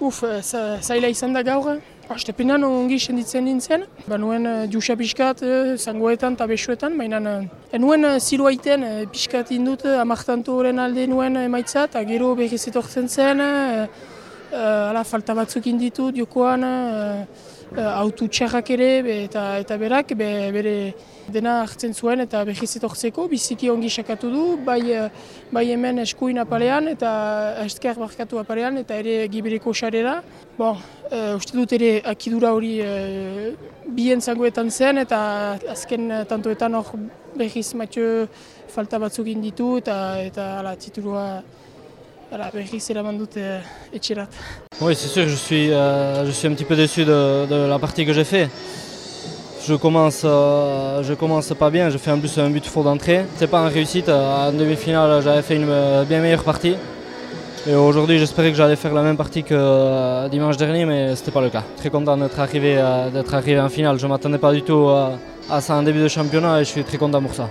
Uf, zaila izan da gaur. Astepenan ongi senditzen nintzen. Ba nuen juxa pixkat, zangoetan eta besuetan, baina nuen zirua iten pixkat indut amartantu horren alde nuen emaitza, eta gero behiz etortzen zen, ala falta batzuk inditu jokoan, autu txarrak ere, eta, eta berak, be, bere dena hartzen zuen eta behiz etortzeko, biziki ongi sakatu du, bai, bai hemen eskuin apalean eta esker barkatu apalean, eta ere gibireko sarera. Bon, uh, uste dut ere akidura hori uh, bien zangoetan zen eta azken tantoetan hor behiz matxo falta batzuk inditu eta eta ala, titulua ala, behiz eraman dut uh, etxerat. Oui, c'est sûr, je suis, euh, je suis un petit peu déçu de, de la partie que j'ai fait. Je commence, euh, je commence pas bien, je fais en plus un but faux d'entrée. C'est pas une réussite, en demi-finale j'avais fait une bien meilleure partie. Et aujourd'hui, j'espérais que j'allais faire la même partie que euh, dimanche dernier, mais ce n'était pas le cas. Très content d'être arrivé, euh, arrivé en finale. Je m'attendais pas du tout euh, à ça en début de championnat et je suis très content pour ça.